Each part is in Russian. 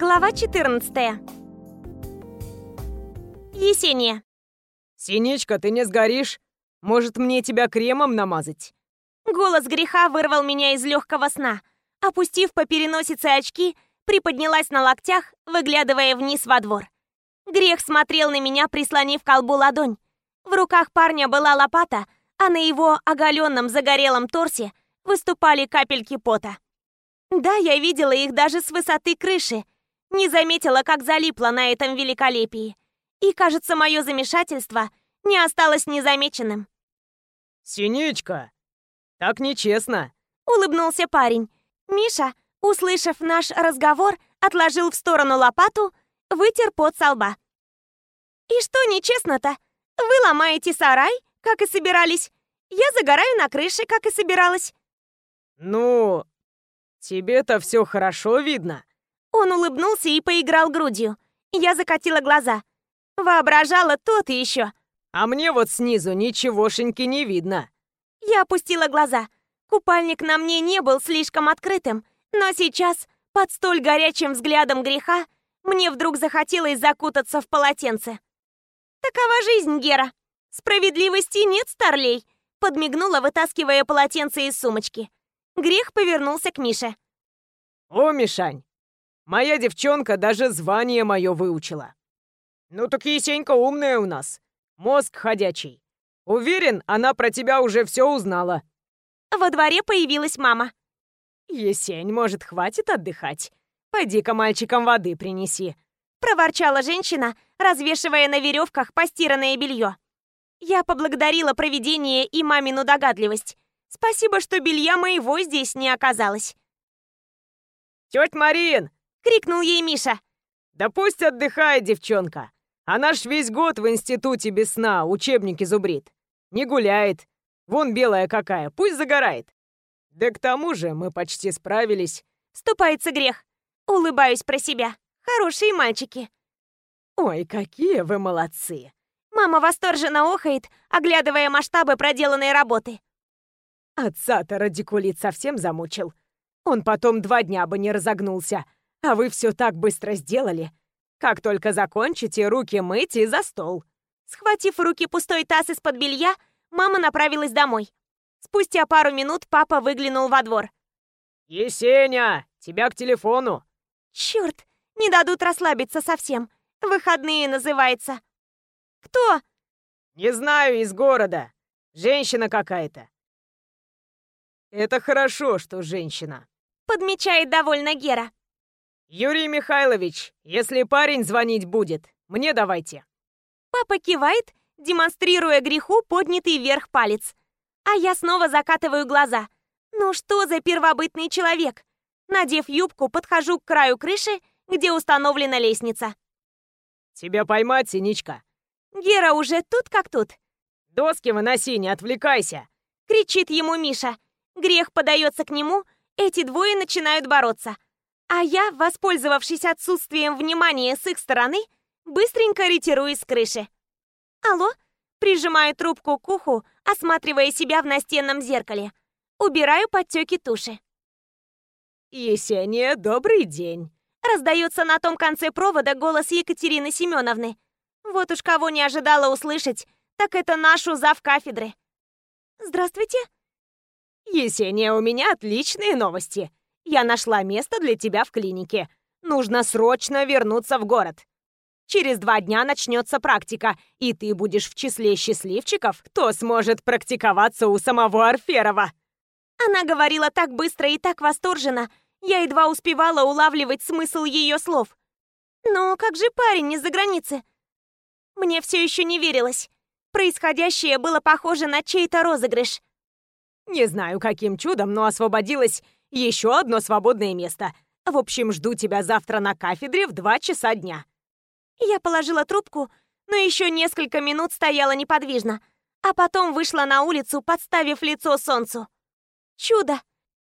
Глава 14. Есения. «Синичка, ты не сгоришь? Может, мне тебя кремом намазать?» Голос греха вырвал меня из легкого сна. Опустив по переносице очки, приподнялась на локтях, выглядывая вниз во двор. Грех смотрел на меня, прислонив колбу ладонь. В руках парня была лопата, а на его оголенном загорелом торсе выступали капельки пота. Да, я видела их даже с высоты крыши. Не заметила, как залипла на этом великолепии. И, кажется, мое замешательство не осталось незамеченным. «Синичка, так нечестно!» — улыбнулся парень. Миша, услышав наш разговор, отложил в сторону лопату, вытер пот со лба. «И что нечестно-то? Вы ломаете сарай, как и собирались. Я загораю на крыше, как и собиралась». «Ну, тебе-то все хорошо видно». Он улыбнулся и поиграл грудью. Я закатила глаза. Воображала тот и еще. А мне вот снизу ничегошеньки не видно. Я опустила глаза. Купальник на мне не был слишком открытым, но сейчас, под столь горячим взглядом греха, мне вдруг захотелось закутаться в полотенце. «Такова жизнь, Гера. Справедливости нет, старлей!» Подмигнула, вытаскивая полотенце из сумочки. Грех повернулся к Мише. «О, Мишань, моя девчонка даже звание мое выучила. Ну так Есенька умная у нас, мозг ходячий. Уверен, она про тебя уже все узнала». Во дворе появилась мама. «Есень, может, хватит отдыхать? Пойди-ка мальчикам воды принеси», проворчала женщина, развешивая на веревках постиранное белье. Я поблагодарила провидение и мамину догадливость. Спасибо, что белья моего здесь не оказалось. «Тетя Марин!» — крикнул ей Миша. «Да пусть отдыхает девчонка. Она ж весь год в институте без сна учебники зубрит. Не гуляет. Вон белая какая, пусть загорает. Да к тому же мы почти справились». Ступается грех. Улыбаюсь про себя. Хорошие мальчики. Ой, какие вы молодцы. Мама восторженно охает, оглядывая масштабы проделанной работы. Отца-то радикулит совсем замучил. Он потом два дня бы не разогнулся. А вы все так быстро сделали. Как только закончите, руки мыть и за стол. Схватив в руки пустой таз из-под белья, мама направилась домой. Спустя пару минут папа выглянул во двор. «Есеня, тебя к телефону!» «Черт, не дадут расслабиться совсем. Выходные называется». «Кто?» «Не знаю, из города. Женщина какая-то». «Это хорошо, что женщина», — подмечает довольно Гера. «Юрий Михайлович, если парень звонить будет, мне давайте». Папа кивает, демонстрируя греху поднятый вверх палец. А я снова закатываю глаза. Ну что за первобытный человек? Надев юбку, подхожу к краю крыши, где установлена лестница. «Тебя поймать, Синичка?» Гера уже тут как тут. «Доски выноси, не отвлекайся!» Кричит ему Миша. Грех подается к нему, эти двое начинают бороться. А я, воспользовавшись отсутствием внимания с их стороны, быстренько ретируюсь с крыши. «Алло?» Прижимаю трубку к уху, осматривая себя в настенном зеркале. Убираю подтеки туши. «Есения, добрый день!» Раздается на том конце провода голос Екатерины Семеновны. Вот уж кого не ожидала услышать, так это нашу зав кафедры. «Здравствуйте!» «Есения, у меня отличные новости. Я нашла место для тебя в клинике. Нужно срочно вернуться в город. Через два дня начнется практика, и ты будешь в числе счастливчиков, кто сможет практиковаться у самого Арферова». Она говорила так быстро и так восторженно, я едва успевала улавливать смысл ее слов. «Но как же парень из-за границы?» Мне все еще не верилось. Происходящее было похоже на чей-то розыгрыш. Не знаю, каким чудом, но освободилось еще одно свободное место. В общем, жду тебя завтра на кафедре в два часа дня». Я положила трубку, но еще несколько минут стояла неподвижно, а потом вышла на улицу, подставив лицо солнцу. Чудо!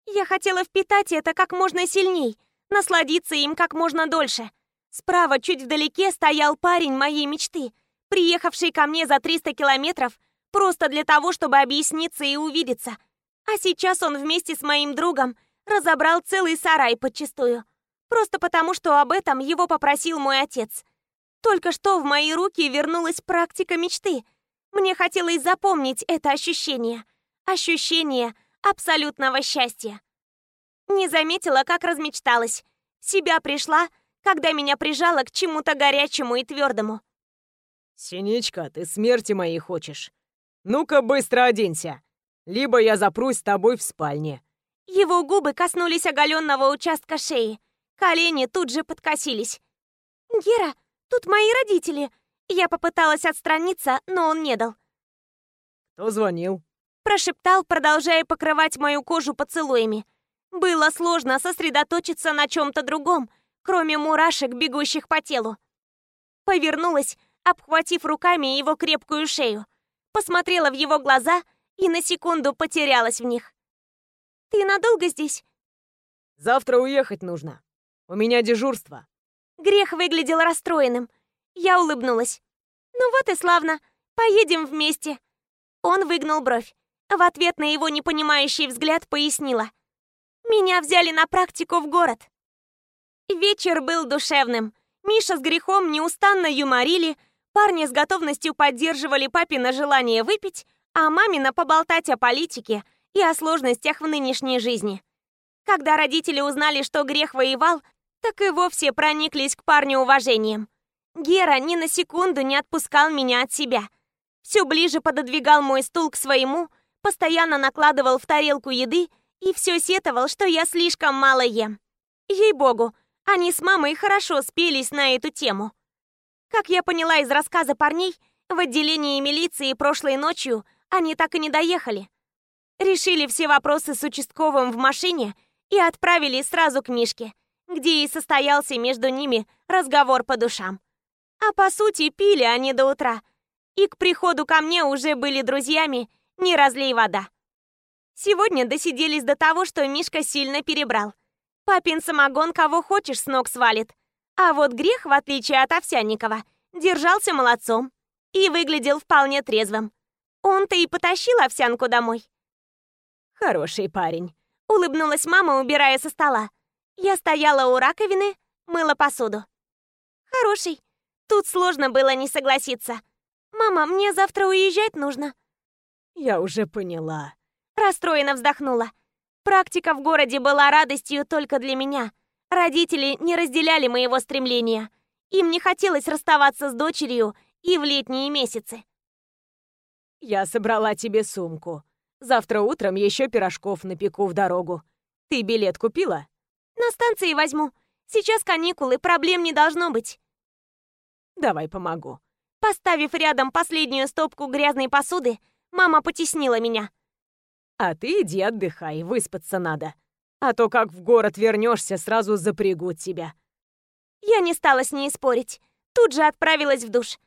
Я хотела впитать это как можно сильней, насладиться им как можно дольше. Справа, чуть вдалеке, стоял парень моей мечты, приехавший ко мне за 300 километров просто для того, чтобы объясниться и увидеться. А сейчас он вместе с моим другом разобрал целый сарай подчистую. Просто потому, что об этом его попросил мой отец. Только что в мои руки вернулась практика мечты. Мне хотелось запомнить это ощущение. Ощущение абсолютного счастья. Не заметила, как размечталась. Себя пришла, когда меня прижало к чему-то горячему и твердому. «Синичка, ты смерти моей хочешь? Ну-ка быстро оденься, либо я запрусь с тобой в спальне». Его губы коснулись оголенного участка шеи. Колени тут же подкосились. «Гера, тут мои родители!» Я попыталась отстраниться, но он не дал. «Кто звонил?» Прошептал, продолжая покрывать мою кожу поцелуями. Было сложно сосредоточиться на чем-то другом, кроме мурашек, бегущих по телу. Повернулась, обхватив руками его крепкую шею. Посмотрела в его глаза и на секунду потерялась в них. «Ты надолго здесь?» «Завтра уехать нужно. У меня дежурство». Грех выглядел расстроенным. Я улыбнулась. «Ну вот и славно. Поедем вместе». Он выгнул бровь. В ответ на его непонимающий взгляд пояснила. «Меня взяли на практику в город». Вечер был душевным. Миша с грехом неустанно юморили, парни с готовностью поддерживали папина желание выпить, а мамина поболтать о политике и о сложностях в нынешней жизни. Когда родители узнали, что грех воевал, так и вовсе прониклись к парню уважением. Гера ни на секунду не отпускал меня от себя. Все ближе пододвигал мой стул к своему, постоянно накладывал в тарелку еды и все сетовал, что я слишком мало ем. Ей-богу, они с мамой хорошо спелись на эту тему. Как я поняла из рассказа парней, в отделении милиции прошлой ночью они так и не доехали. Решили все вопросы с участковым в машине и отправили сразу к Мишке, где и состоялся между ними разговор по душам. А по сути, пили они до утра. И к приходу ко мне уже были друзьями, не разлей вода. Сегодня досиделись до того, что Мишка сильно перебрал – Папин самогон кого хочешь с ног свалит. А вот грех, в отличие от Овсянникова, держался молодцом и выглядел вполне трезвым. Он-то и потащил овсянку домой. «Хороший парень», — улыбнулась мама, убирая со стола. Я стояла у раковины, мыла посуду. «Хороший. Тут сложно было не согласиться. Мама, мне завтра уезжать нужно». «Я уже поняла», — расстроенно вздохнула. Практика в городе была радостью только для меня. Родители не разделяли моего стремления. Им не хотелось расставаться с дочерью и в летние месяцы. «Я собрала тебе сумку. Завтра утром еще пирожков напеку в дорогу. Ты билет купила?» «На станции возьму. Сейчас каникулы, проблем не должно быть». «Давай помогу». Поставив рядом последнюю стопку грязной посуды, мама потеснила меня – а ты иди отдыхай, выспаться надо. А то как в город вернешься, сразу запрягут тебя. Я не стала с ней спорить. Тут же отправилась в душ.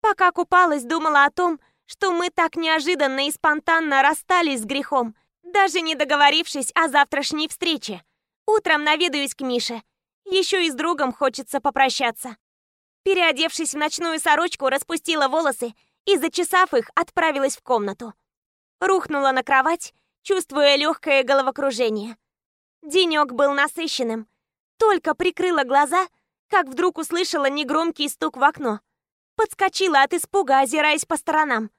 Пока купалась, думала о том, что мы так неожиданно и спонтанно расстались с грехом, даже не договорившись о завтрашней встрече. Утром наведаюсь к Мише. Еще и с другом хочется попрощаться. Переодевшись в ночную сорочку, распустила волосы и, зачесав их, отправилась в комнату. Рухнула на кровать, чувствуя легкое головокружение. Денек был насыщенным. Только прикрыла глаза, как вдруг услышала негромкий стук в окно. Подскочила от испуга, озираясь по сторонам.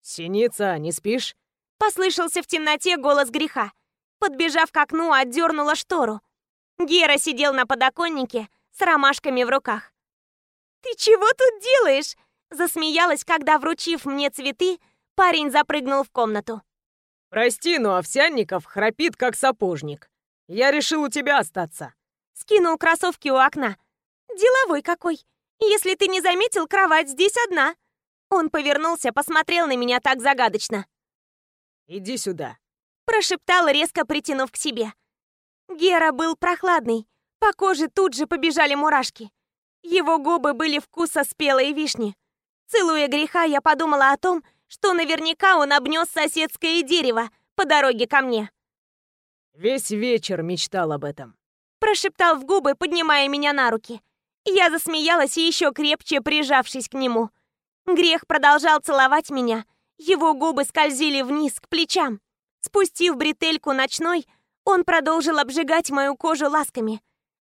«Синица, не спишь?» Послышался в темноте голос греха. Подбежав к окну, отдернула штору. Гера сидел на подоконнике с ромашками в руках. «Ты чего тут делаешь?» Засмеялась, когда, вручив мне цветы, Парень запрыгнул в комнату. «Прости, но Овсянников храпит, как сапожник. Я решил у тебя остаться». Скинул кроссовки у окна. «Деловой какой. Если ты не заметил, кровать здесь одна». Он повернулся, посмотрел на меня так загадочно. «Иди сюда», — прошептал, резко притянув к себе. Гера был прохладный. По коже тут же побежали мурашки. Его губы были вкуса спелой вишни. Целуя греха, я подумала о том, что наверняка он обнес соседское дерево по дороге ко мне. «Весь вечер мечтал об этом», — прошептал в губы, поднимая меня на руки. Я засмеялась, еще крепче прижавшись к нему. Грех продолжал целовать меня. Его губы скользили вниз, к плечам. Спустив бретельку ночной, он продолжил обжигать мою кожу ласками.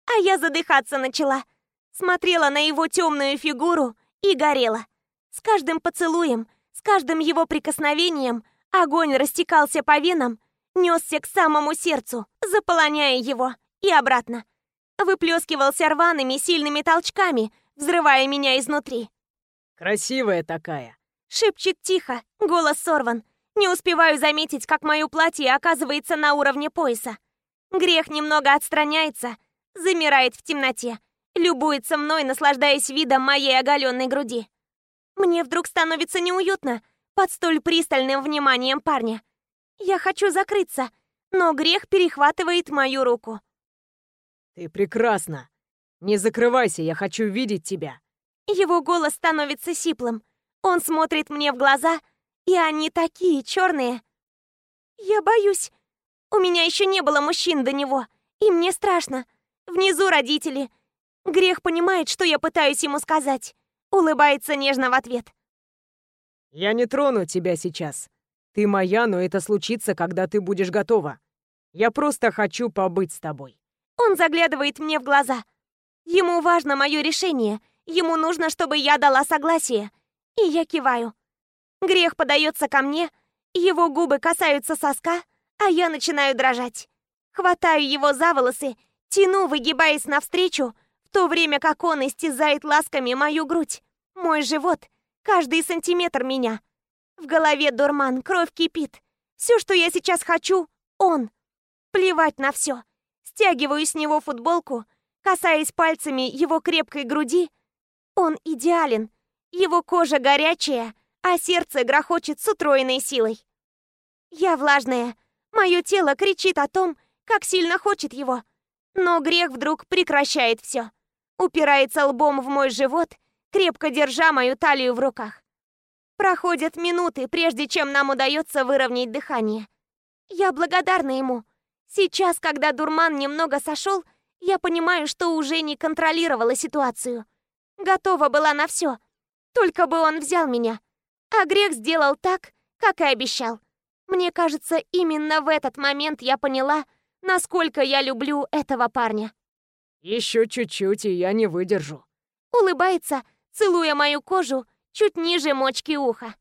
а я задыхаться начала. Смотрела на его темную фигуру и горела. С каждым поцелуем, с каждым его прикосновением огонь растекался по венам, несся к самому сердцу, заполоняя его и обратно. Выплескивался рваными сильными толчками, взрывая меня изнутри. «Красивая такая!» Шепчет тихо, голос сорван. Не успеваю заметить, как мое платье оказывается на уровне пояса. Грех немного отстраняется, замирает в темноте, любуется мной, наслаждаясь видом моей оголенной груди. Мне вдруг становится неуютно под столь пристальным вниманием парня. Я хочу закрыться, но грех перехватывает мою руку. «Ты прекрасна! Не закрывайся, я хочу видеть тебя!» Его голос становится сиплым. Он смотрит мне в глаза, и они такие черные. Я боюсь. У меня еще не было мужчин до него, и мне страшно. Внизу родители. Грех понимает, что я пытаюсь ему сказать. Улыбается нежно в ответ. «Я не трону тебя сейчас. Ты моя, но это случится, когда ты будешь готова. Я просто хочу побыть с тобой». Он заглядывает мне в глаза. Ему важно мое решение. Ему нужно, чтобы я дала согласие. И я киваю. Грех подается ко мне, его губы касаются соска, а я начинаю дрожать. Хватаю его за волосы, тяну, выгибаясь навстречу, в то время как он истязает ласками мою грудь, мой живот, каждый сантиметр меня. В голове дурман, кровь кипит. Все, что я сейчас хочу, он. Плевать на все. Стягиваю с него футболку, касаясь пальцами его крепкой груди. Он идеален. Его кожа горячая, а сердце грохочет с утроенной силой. Я влажная. Мое тело кричит о том, как сильно хочет его. Но грех вдруг прекращает все. Упирается лбом в мой живот, крепко держа мою талию в руках. Проходят минуты, прежде чем нам удается выровнять дыхание. Я благодарна ему. Сейчас, когда дурман немного сошел, я понимаю, что уже не контролировала ситуацию. Готова была на все. Только бы он взял меня. А грех сделал так, как и обещал. Мне кажется, именно в этот момент я поняла, насколько я люблю этого парня. Еще чуть-чуть, и я не выдержу. Улыбается, целуя мою кожу чуть ниже мочки уха.